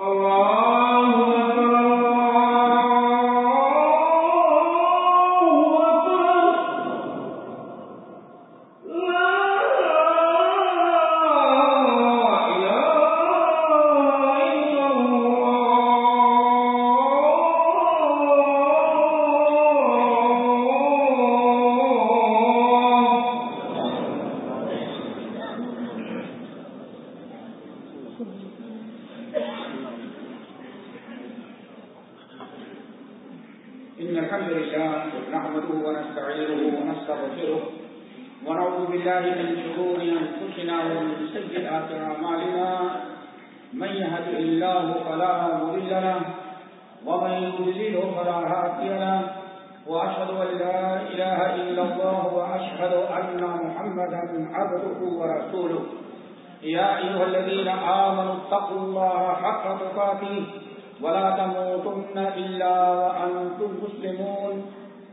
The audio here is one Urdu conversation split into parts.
اللہ بالله من شرور أنفسنا ومن سيئات أعمالنا. من يهد الله فلا مضل له ومن يضلل فلا هادي له. وأشهد أن لا إله إلا الله وأشهد أن محمدا عبده ورسوله. يا أيها الذين آمنوا اتقوا الله حق تقاته ولا تموتن إلا وأنتم مسلمون.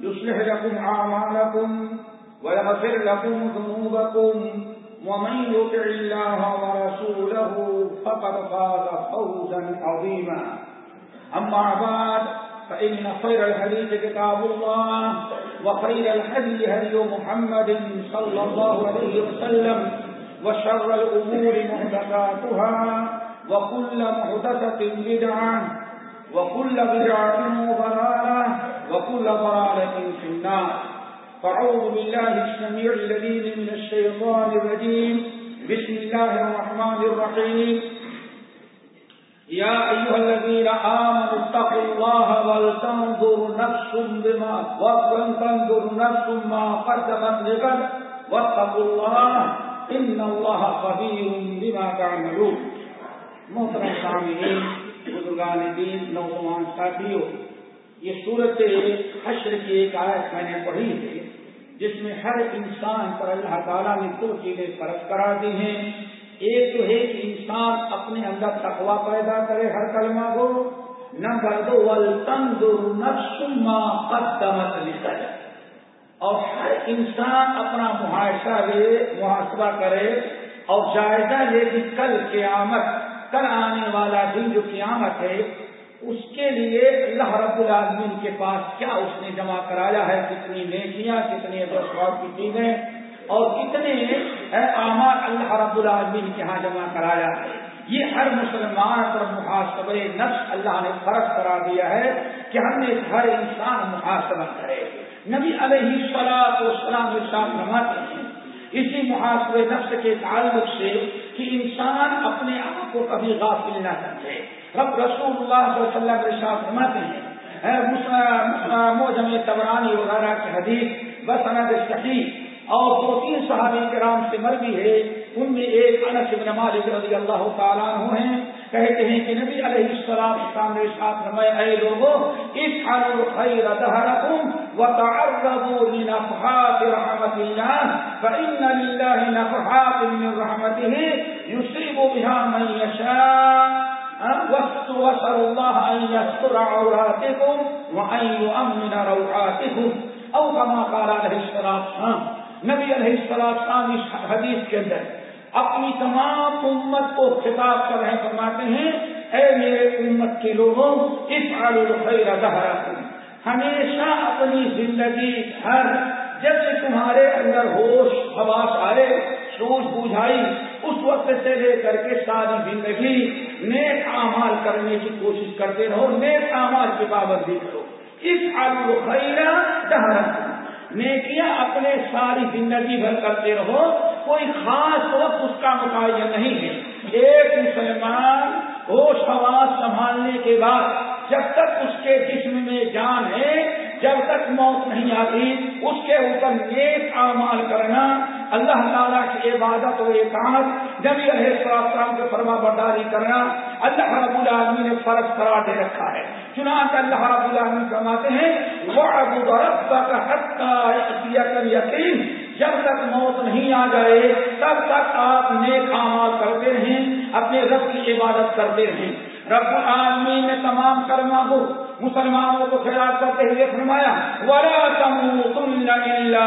يصلح لكم أعمالكم ويغفر لكم ذنوبكم ومن يطع الله ورسوله فقد فاز فوزا عظيما. أما بعد، فإن خير الحديث كتاب الله وخير الهدي هدي محمد صلى الله عليه وسلم وشر الأمور محدثاتها وكل محدثة بدعة وكل بدعة ضلالة. وكل ضلالة في النار. فأعوذ بالله السميع الذين من الشيطان الرجيم. بسم الله الرحمن الرحيم. يا أيها الذين آمنوا اتقوا الله ولتنظر نفس بما ولتنظر نفس ما قدمت لغد. واتقوا الله إن الله خبير بما تعملون. محترم سامعین، بزرگان دین، نوجوان ساتھیوں یہ صورت حشر کی ایک آیت میں نے پڑھی ہے، جس میں ہر انسان پر اللہ تعالیٰ نے دو چیزیں فرق کرا دی ہیں۔ ایک تو ہے کہ انسان اپنے اندر تقوا پیدا کرے ہر کلمہ کو۔ نمبر دو قدمت اور ہر انسان اپنا معاشرہ لے، محاسبہ کرے۔ اور جائزہ لے کہ کل قیامت، کل آنے والا دن جو قیامت ہے اس کے لیے اللہ رب العالمین کے پاس کیا اس نے جمع کرایا ہے؟ کتنی نیکیاں، کتنی ادرسواب کی چیزیں اور کتنے اعمال اللہ رب العالمین کے ہاں جمع کرایا ہے؟ یہ ہر مسلمان پر محاسب نفس اللہ نے فرق کرا دیا ہے کہ ہم نے ہر انسان محاسبہ کرے۔ نبی علیہ سلاد و سلام فرماتے اسی محاسب نفس کے تعلق سے کہ انسان اپنے آپ کو کبھی غافل نہ سمجھے۔ رب رسول اللہ صلی اللہ علیہ وسلم فرماتے ہیں موجم تبرانی وغیرہ کے حدیث بس صحیح، اور دو تین صحابی کرام سے مر بھی ہے۔ ان میں ایک انس بن مالک رضی اللہ تعالیٰ عنہ ہیں۔ کہتے ہیں کہ نبی علیہ السلام سامنے ساتھ فرمائے اے لوگوں اس حال خیر دہرکم وتعرضوا لنفحات رحمت اللہ فإن لله نفحات من رحمته، يصيب بها من يشاء. وصل الله أن يستر عوراتكم وأن يؤمن روعاتكم. أو كما قال عليه السلام نبی علیہ السلام اس حدیث کے اندر اپنی تمام امت کو خطاب کر رہے فرماتے ہیں، اے میرے امت کے لوگوں اس خیر دہرا ہمیشہ اپنی زندگی ہر جب سے تمہارے اندر ہوش، حواس آئے سوچ بجھائی اس وقت سے لے کر کے ساری زندگی نیک اعمال کرنے کی کوشش کرتے رہو، نیک اعمال کی پابندی کرو۔ اس آلو خیرہ دہرا نیکیاں اپنے ساری زندگی بھر کرتے رہو، کوئی خاص وقت اس کا متعین نہیں ہے۔ ایک مسلمان ہوش حواس سنبھالنے کے بعد جب تک اس کے جسم میں جان ہے، جب تک موت نہیں آتی، اس کے اوپر نیک اعمال کرنا اللہ تعالیٰ کی عبادت و اطاعت جبھی علیہ السلام کے فرما برداری کرنا اللہ رب العالمین نے فرض قرار دے رکھا ہے۔ چنانچہ اللہ رب العالمین فرماتے ہیں، وَعْبُدَ رَبَّكَ حَتَّى يَأْتِيَكَ جب تک موت نہیں آ جائے، تب تک آپ نیک اعمال کرتے رہیں، اپنے رب کی عبادت کرتے رہیں۔ رب العالمین نے تمام کرما کو مسلمانوں کو خیال کرتے ہوئے فرمایا، ولا تموتن الا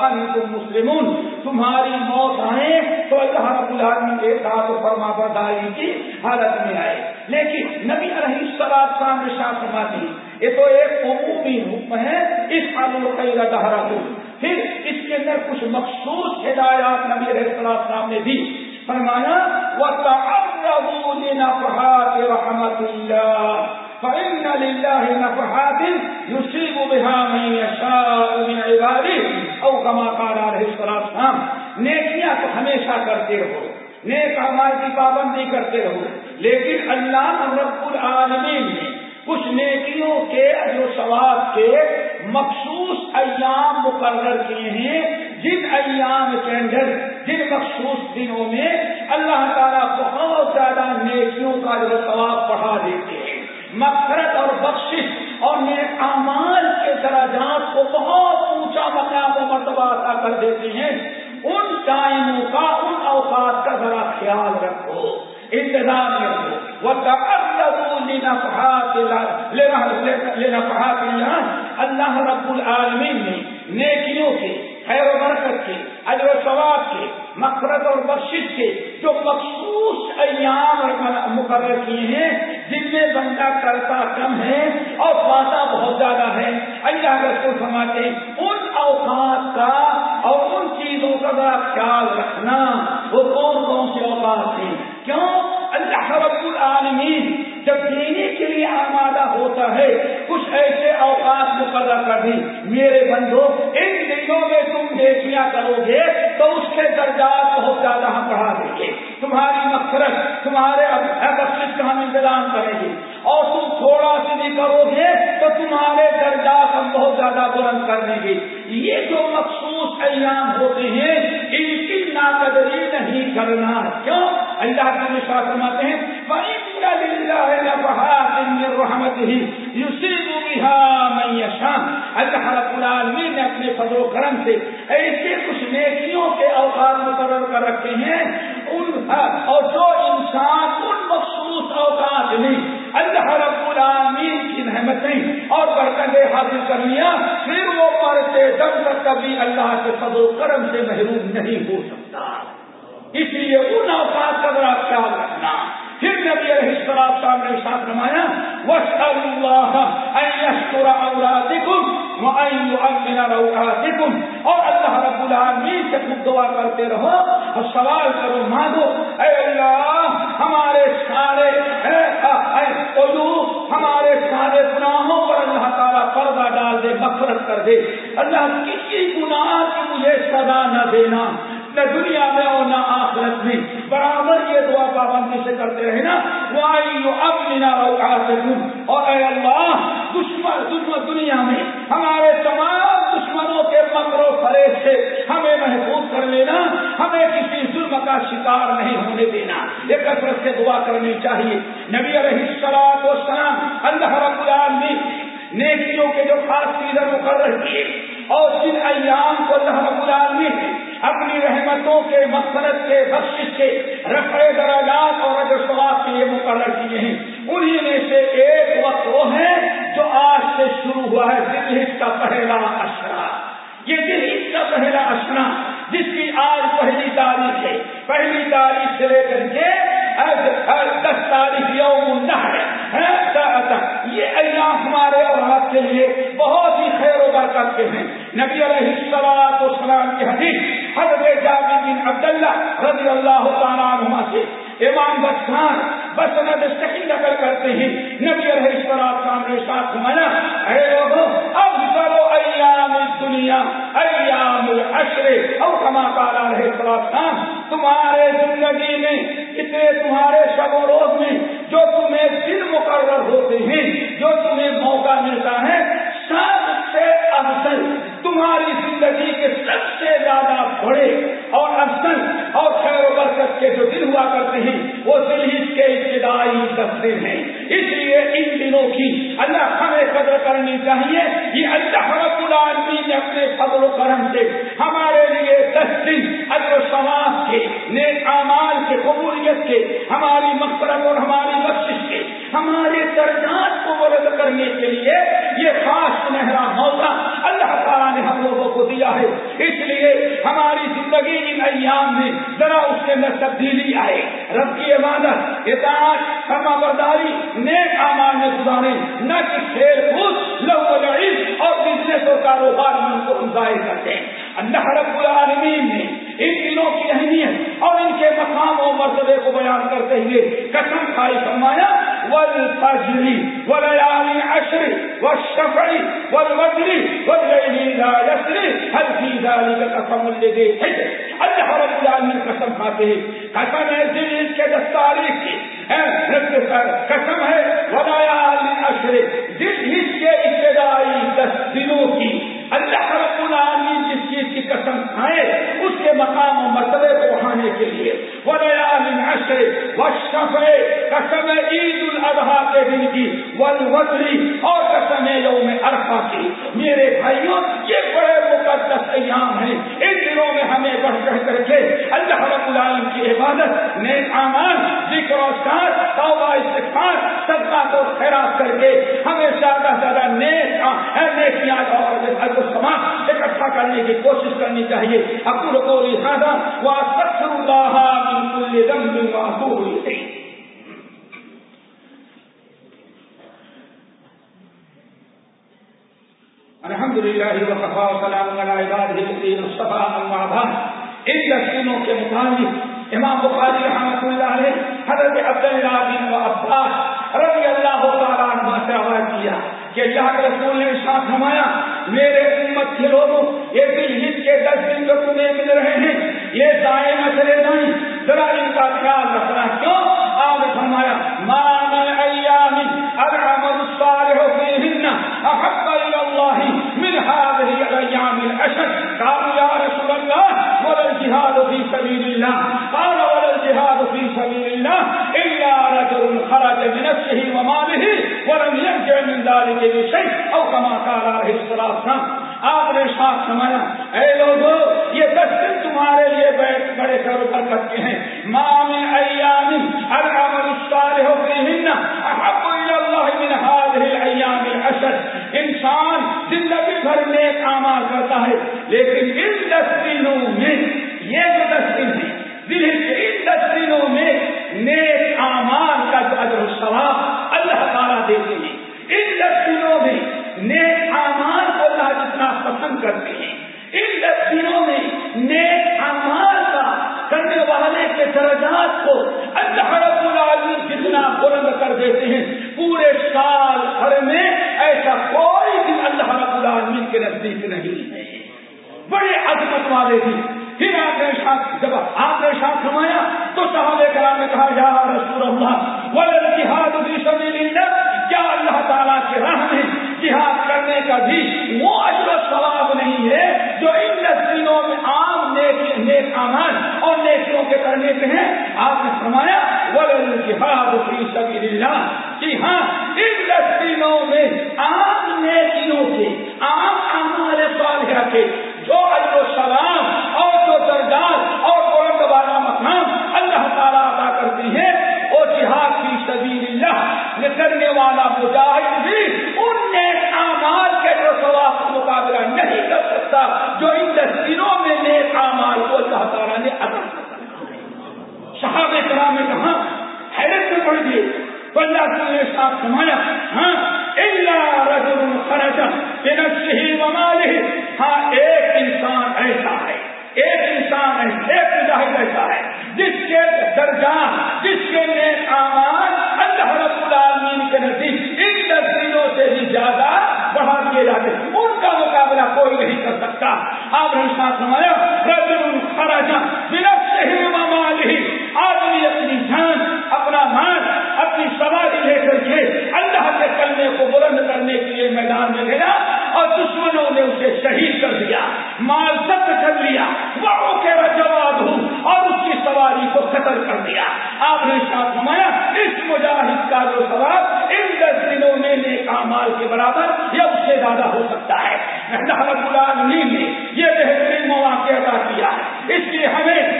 وانتم مسلمون۔ تمہاری موت آئے تو اللہ رب العالمین کے ساتھ فرما برداری کی حالت میں آئے۔ لیکن نبی علیہ السلام شام نے شاہ فرماتی، یہ تو ایک عمومی حکم ہے، اس آلو کا دہرا پھر اس کے اندر کچھ مخصوص ہدایات نبی علیہ السلام نے دی۔ فرمایا وہ وَتَعَرَّضُوا لِنَفْحَاتِ رَحْمَةِ اللَّهِ فَإِنَّ لِلَّهِ نَفْحَاتٍ يُصِيبُ بِهَا مَن يَشَاءُ مِنْ عِبَادِهِ او كما قال علیہ السلام نیکیاں تو ہمیشہ کرتے رہو، نیک اعمال کی پابندی کرتے رہو، لیکن اللہ رب العالمین نے کچھ نیکیوں کے جو ثواب کے مخصوص ایام مقرر کیے ہیں، جن ایام کے اندر، جن مخصوص دنوں میں اللہ تعالیٰ بہت زیادہ نیکیوں کا جو ثواب بڑھا دیتے ہیں۔ مقرر اور بخشش اور نیک اعمال کے درجات کو بہت اونچا مقام و مرتبہ عطا کر دیتے ہیں۔ ان ٹائموں کا، ان اوقات کا ذرا خیال رکھو انتظام رکھو۔ وہ اللہ رب العالمین نے نیکیوں کے خیر و برکت کے، اجر و ثواب کے مقرد اور بخشش کے جو مخصوص ایام مقرر کیے ہیں، جن میں بندہ کرتا کم ہے اور پاتا بہت زیادہ ہے۔ اللہ رسول سماتے ان اوقات کا اور ان چیزوں کا بڑا خیال رکھنا، وہ کون کون سے اوقات ہیں؟ کیوں؟ اللہ رب العالمین جب دینے کے لیے آمادہ ہوتا ہے، کچھ ایسے اوقات مقرر کر دی میرے بندو، ان دنوں میں تم دیکھیا کرو گے، تو اس کے درجات بہت زیادہ ہم بڑھا دیں گے۔ تمہاری مقصد تمہارے بخش کا ہم انتظام کریں گے۔ اور تم تھوڑا سی بھی کرو گے، تو تمہارے درجات ہم بہت زیادہ بلند کر دیں گے۔ یہ جو مخصوص ایام ہوتے ہیں، ان کی ناقدری نہیں کرنا۔ کیوں؟ اللہ کا نشا فرماتے ہیں اللہ رب العالمین نے اپنے فضل و کرم سے ایسے کچھ نیکیوں کے اوقات مقرر کر رکھے ہیں۔ ان اور جو انسان ان مخصوص اوقات میں اللہ رب العالمین کی رحمتیں اور برکتیں حاصل کر لیا، پھر وہ پڑھتے دم تک کبھی اللہ کے فضل و کرم سے محروم نہیں ہو سکتا۔ اس لیے ان اوقات کا ذرا خیال رکھنا۔ پھر نبی علیہ السلام صاحب نے ساتھ رمایا وَاسْأَلُ اللَّهَ أَن يَشْكُرَ أَوْلَادِكُمْ وَأَن يُؤَمِّنَ رَوْعَاتِكُمْ اور اللہ رب العالمین سے خود دعا کرتے رہو اور سوال کرو، مانگو، اے اللہ، ہمارے سارے ہمارے سارے گناہوں پر اللہ تعالیٰ پردہ ڈال دے مفرت کر دے۔ اللہ، کسی گناہ کی مجھے سزا نہ دینا، نہ دنیا میں اور نہ آخرت میں۔ برابر یہ دعا پابندی سے کرتے رہے نا وہ اور اے اللہ، دشمن دشمن دنیا میں ہمارے تمام دشمنوں کے مکر و فریب سے ہمیں محفوظ کر لینا۔ ہمیں کسی ظلم کا شکار نہیں ہونے دینا۔ یہ کثرت سے دعا کرنی چاہیے۔ نبی علیہ السلام و سلام اللہ رب العالمین نیکیوں کے جو خاص چیزیں مقرر کیے اور جن ایام کو اللہ رب العالمین اپنی رحمتوں کے مقصد کے بخش کے رفع دراجات اور رج ثواب کے لیے مقرر کیے ہیں۔ انہی میں سے ایک وقت وہ ہے جو آج سے شروع ہوا ہے دل کا پہلا اشرا یہ دل کا پہلا اشرا جس کی آج پہلی تاریخ ہے۔ پہلی تاریخ سے لے کر کے دس تاریخ یوم ہے۔ ہاں، یہ ایام ہمارے اور آپ کے لیے بہت ہی خیر و برکت کے ہیں۔ نبی علیہ السلام السلام کی حدیث حضرت جابر بن عبداللہ رضی اللہ تعالیٰ عنہ سے امام بسان بسند صحیح نقل کرتے ہیں۔ نبی علیہ السلام نے ساتھ منا اے لوگوں اب کرو ایام دنیا ایام العشر، او کما کالا رہے السلام تمہارے زندگی میں، اتنے تمہارے شب و روز میں جو تمہیں دن مقرر ہوتے ہیں، جو تمہیں موقع ملتا ہے، سب سے افضل تمہاری زندگی کے سب سے زیادہ بڑے اور افسن اور خیر و برکت کے جو دن ہوا کرتے ہیں، وہ دل ہی کے ابتدائی دس دن ہیں۔ اس لیے ان دنوں کی اللہ ہمیں قدر کرنی چاہیے۔ یہ اللہ رب العالمین نے اپنے فضل و کرم سے ہمارے لیے دس دن اجر و سماج کے، نیک اعمال کے، قبولیت کے، ہماری مقصد اور ہماری بخش کے ہمارے درجات مدد کرنے کے لیے یہ خاص سنہرا موقع اللہ تعالیٰ نے ہم لوگوں کو دیا ہے۔ اس لیے ہماری زندگی ان ایام میں ذرا اس کے اندر تبدیلی آئے۔ رب کی عبادت، اطاعت فرما برداری نیک امان میں گزارے۔ نہ کہ کھیل کود لوگ لڑیز اور بزنس اور کاروبار میں ان کو ہم ظاہر کرتے اللہ رب العالمین نے ان دنوں کی اہمیت اور ان کے مقام و مرتبے کو بیان کرتے ہوئے قسم کھائی فرمایا والفجر وليالي عشر والشفع والوتر والليل لا يسر. هل في ذلك قسم الذي حجر؟ اللہ رب العالمین قسم کھاتے ہیں قسم ہے دل کے دس تاریخ کی قسم ہے وليالي عشر دل اس کے ابتدائی دس دنوں کی اللہ رب العالمین چیز کی قسم کھائے، اس کے مقام و مرتبے کو بڑھانے کے لیے۔ وليالي عشر والشفع قسم عید الاضحیٰ کے دن کی والوتری اور قسم یوم عرفہ کی۔ میرے بھائیوں، یہ بڑے مقدس ایام ہیں۔ ان دنوں میں ہمیں بڑھ چڑھ کر کے اللہ رب العالم کی عبادت نیک امان ذکر و ساتھ توبہ، استغفار، صدقہ کو خیرات کر کے ہمیں زیادہ زیادہ نیک نیکیاں اور کرنے کی کوشش کرنی چاہیے۔ اکول کو لہٰذا وہ سخت اللہ بالکل ذنب واتوب الحمد للہ وقفا وسلام علی عباده ان تسلیموں کے متعلق امام بخاری رحمۃ اللہ علیہ حضرت عبداللہ بن عباس رضی اللہ تعالیٰ عنہ روایت کیا کہ اللہ کے رسول نے ارشاد فرمایا میرے امت کے لوگوں، یہ دل ہت کے دس دن جو تمہیں مل رہے ہیں، یہ ضائع نہ چلے جائیں ذرا ان کا خیال رکھنا۔ کیوں؟ آپ نے فرمایا مان ایام العمل الصالح فيهن احب الى الله من هذه الايام الاشد قالوا يا رسول الله، ولا الجهاد في سبيل الله۔ رجل خرج بنفسه وماله ولم يرجع من ذلك بشيء او كما قال عليه الصلاه والسلام۔ آپ نے ساتھ سمایا اے لوگوں یہ دس دن تمہارے لیے بڑے کر برکت کے ہیں۔ مام ایام العمل الصالح فيهن احب الى الله من هذه الايام الاشد انسان زندگی بھر نیک اعمال کرتا ہے، لیکن ان دس دنوں میں، یہ جو دس دن ہیں دل ان دس دنوں آپ نے فرمایا جہاد فی سبیل اللہ جی ہاں ان دنوں میں عام نیکیوں کے عام اعمال صالحہ کے، جو اجر و ثواب اور جو درجات اور بلند والا مقام اللہ تعالیٰ ادا کرتی ہے، وہ جہاد کی سبیل اللہ کرنے والا مجاہد بھی ان نیک اعمال کے جو ثواب کا مقابلہ نہیں کر سکتا جو ان دنوں میں نیک اعمال کو اللہ تعالیٰ نے ادا کر صحاب کرام نے کہا، حیرت میں پڑ گئی تو اللہ نے ساتھ سمایا ہاں خرج وماله۔ ہاں ایک انسان ایسا ہے۔ ایک انسان ہے، ایک مجاہد ایسا ہے۔ جس کے درجات جس کے نیک اعمال اللہ رب العالمین کے نزدیک ان تصویروں سے بھی زیادہ بڑھا دیے جاتے ان کا مقابلہ کوئی نہیں کر سکتا۔ آپ نے ساتھ سمایا رجل خرج بنفسه وماله۔ آدمی اپنی جان، اپنا مان اپنی سواری لے کر کے اللہ کے کلمے کو بلند کرنے کے لیے میدان میں گیا اور دشمنوں نے اسے شہید کر دیا، مال ضبط کر لیا وہ کے جواب ہوں اور اس کی سواری کو قتل کر دیا۔ آپ نے ساتھ سمایا اس مجاہد کا جو سواب ان دس دنوں میں نیک مال کے برابر یا اس سے زیادہ ہو سکتا ہے۔ اللہ رب العالمین نے یہ بہترین مواقع ادا کیا۔ اس لیے ہمیں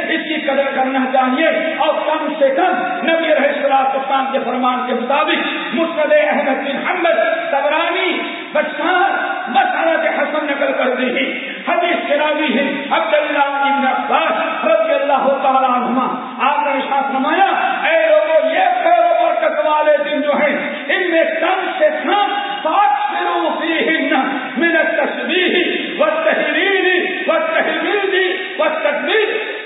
قدر کرنا چاہیے اور کم سے کم نبی رحصلام کے فرمان کے مطابق مستد احمد بن حمد سبرانی بچان مسالہ کے حسن نقل کر دی حدیث چراوی ہے عبداللہ ابن عباس رضی اللہ تعالیٰ عنہ آپ نے ساتھ نمایا اے لوگوں یہ خیر و برکت والے دن جو ہیں، ان میں کم سے کم سات شروع فیہن من التسبیح والتحریر والتحمید والتکبیر کم سے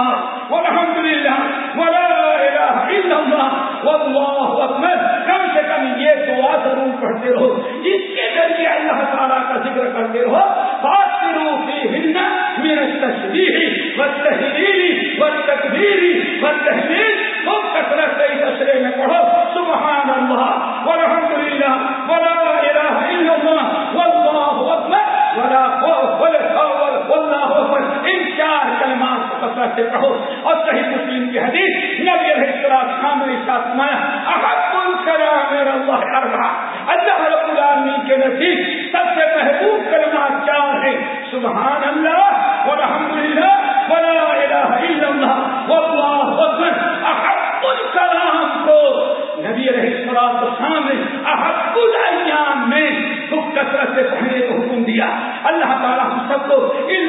اللہ والحمد للہ ولا الہ الا اللہ، واللہ اکبر. کم سے کم یہ دعا ضرور پڑھتے رہو. اس کے ذریعے اللہ تعالیٰ کا ذکر کرتے رہو. بات شروع کی ہند میرے تصویر و تحریری و تقبیری و تحریر خوب کثرت سے اس اشرے میں پڑھو. سبحان اللہ. والحمد کلمات سے پڑھو اور صحیح مسلم کی حدیث، نبی علیہ السلام نے ساتھ مایا احب الکلام میرا اللہ اربع اللہ رب العالمین کے نزدیک سب سے محبوب کلمات چار ہیں؟ سبحان اللہ والحمد للہ ولا الہ الا اللہ، واللہ اکبر احب الکلام کو۔ نبی علیہ السلام نے احب الایام میں خوب کثرت سے پڑھنے کو حکم دیا۔ اللہ تعالیٰ ہم سب کو ان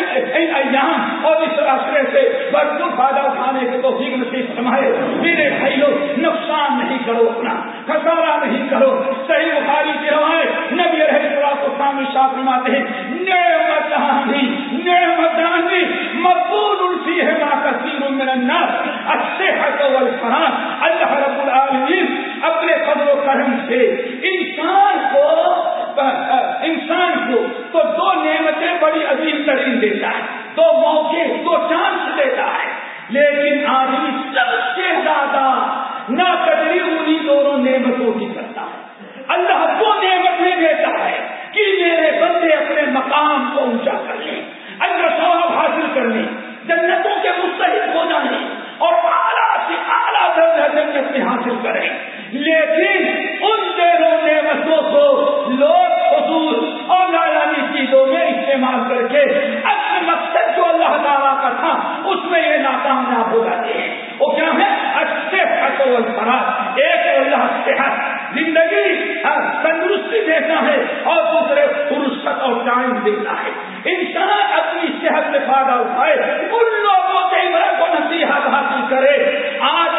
ایام اور اس راستے سے بھرپور فائدہ اٹھانے کے توفیق نصیب فرمائے۔ میرے بھائیوں نقصان نہیں کرو اپنا، خسارہ نہیں کرو۔ صحیح بخاری کی روایت نبی رہے کو سامنے شاپ فرماتے ہیں نعمتانی نعمتانی مقبول الفی ہے ما کثیر من الناس اچھے الصحت والفراغ اللہ رب العالمین اپنے فضل و کرم سے انسان کو انسان کو تو دو نعمتیں بڑی عظیم ترین دیتا ہے۔ دو موقع دو چانس دیتا ہے۔ لیکن آدمی سب سے زیادہ نہ قدری انہیں دونوں نعمتوں کی کرتا ہے۔ اللہ کو نعمت نعمتیں دیتا ہے کہ میرے بندے اپنے مقام کو اونچا کر لیں۔ کامیاب ہو جاتے ہیں۔ وہ کیا ہے اچھے حقول ایک اللہ صحت۔ زندگی تندرستی دیتا ہے اور دوسرے فرصت اور ٹائم دیتا ہے۔ انسان اپنی صحت سے فائدہ اٹھائے۔ ان لوگوں کے عمر کو نصیحت حاصل کرے۔ آج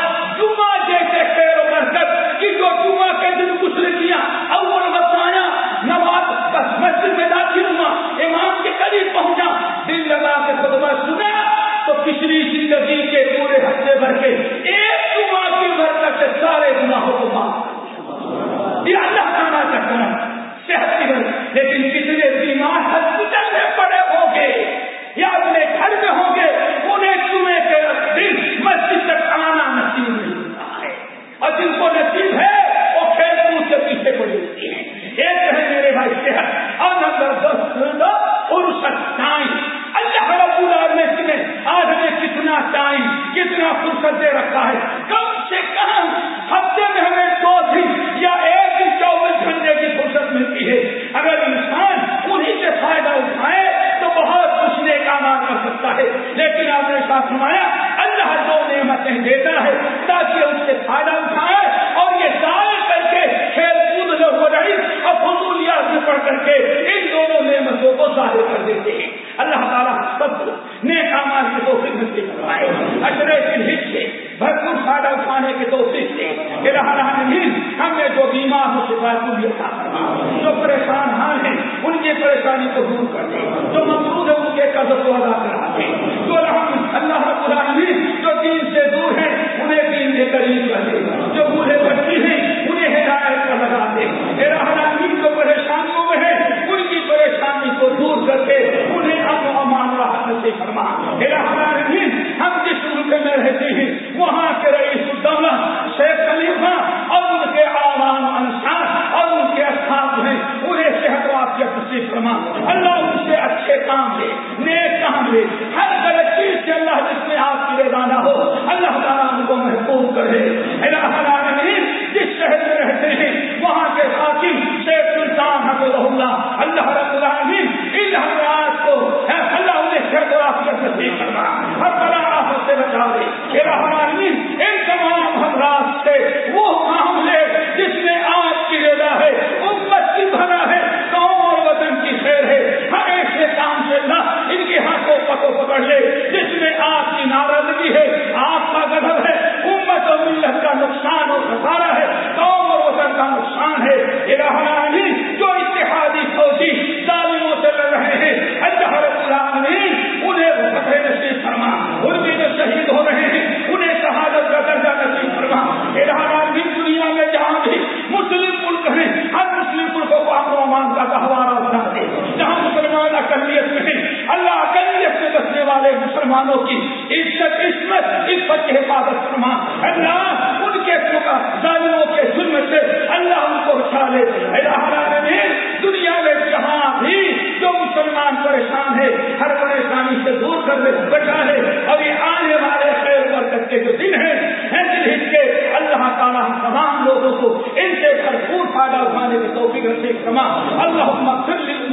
لیکن کتنے بیمار ہاسپٹل میں پڑے ہوں گے یا اپنے گھر میں ہوں گے انہیں جمعے کے دن مسجد تک آنا نصیب نہیں ہوتا ہے اور جن کو نصیب ہے وہ کھیل کود کے پیچھے پڑی ہوتی ہے ایک ہے میرے بھائی صحت اور نمبر دو فرصت ٹائم اللہ رب العالمین نے آج ہمیں کتنا ٹائم کتنا فرصت دے رکھا ہے کم سے کم ہفتے میں ہمیں دو دن یا ایک دن چوبیس گھنٹے کی فرصت ملتی ہے اگر انسان انہیں سے فائدہ اٹھائے تو بہت کچھ کام کر سکتا ہے لیکن آپ نے ساتھ سنایا اللہ دو نعمتیں دیتا ہے تاکہ اس سے فائدہ اٹھائے اور یہ ضائع کر کے کھیل کود جو ہو رہی اور فضولیات میں پڑھ کر کے ان دونوں نعمتوں کو ظاہر کر دیتے ہیں اللہ تعالیٰ سب کو نیک آماد کی توفیق نصیب کروائے اشرے دن حصے بھرپور فائدہ اٹھانے کی توفیق دے العالمین ہمیں جو بیمار ہو شفا کو بھی عطا فرما جو پریشان حال ہیں ان کی پریشانی کو دور کر دے جو مقصود ہے ان کے قدر کو ادا کرا دے جو رحم اللہ رب العالمین جو دین سے دور ہیں انہیں دین کے قریب کر دے جو بوڑھے بچی ہیں انہیں ہدایت پر لگا دے العالمین جو پریشانیوں میں ہے ان کی پریشانی کو دور کر کے انہیں اب امان راحت سے فرما العالمین ہم جس ملک میں رہتے ہیں وہاں کے رئیس الدولہ شیخ خلیفہ اور ان کے عوام انسان اور ان کے اصحاب ہیں انہیں صحت و عافیت نصیب فرما اللہ ان سے اچھے کام لے نیک ہر غلط چیز سے اللہ جس میں آپ کی رضا نہ ہو، اللہ تعالیٰ ان کو محفوظ کرے۔ اللہ العالمین جس شہر میں رہتے ہیں، وہاں کے حاکم شیخ سلطان حضرت اللہ اللہ رب العالمین، ان حضرات کو اللہ انہیں شہر و آفیت نصیب کرنا ہر طرح آفت سے بچا دے۔ اللہ العالمین ان تمام اقلیت میں اللہ اقلیت میں بسنے والے مسلمانوں کی عزت، عصمت عزت کی حفاظت فرما۔ اللہ ان کے ظالموں کے ظلم سے اللہ ان کو بچا لے۔ العالمین، دنیا میں جہاں بھی جو مسلمان پریشان ہے ہر پریشانی سے دور کر دے بچا ہے اور یہ آنے والے خیر برکت کے جو دن ہیں دن کے اللہ تعالیٰ ہم تمام لوگوں کو ان سے بھرپور فائدہ اٹھانے کی توفیق رکھے کما اللہ مغفر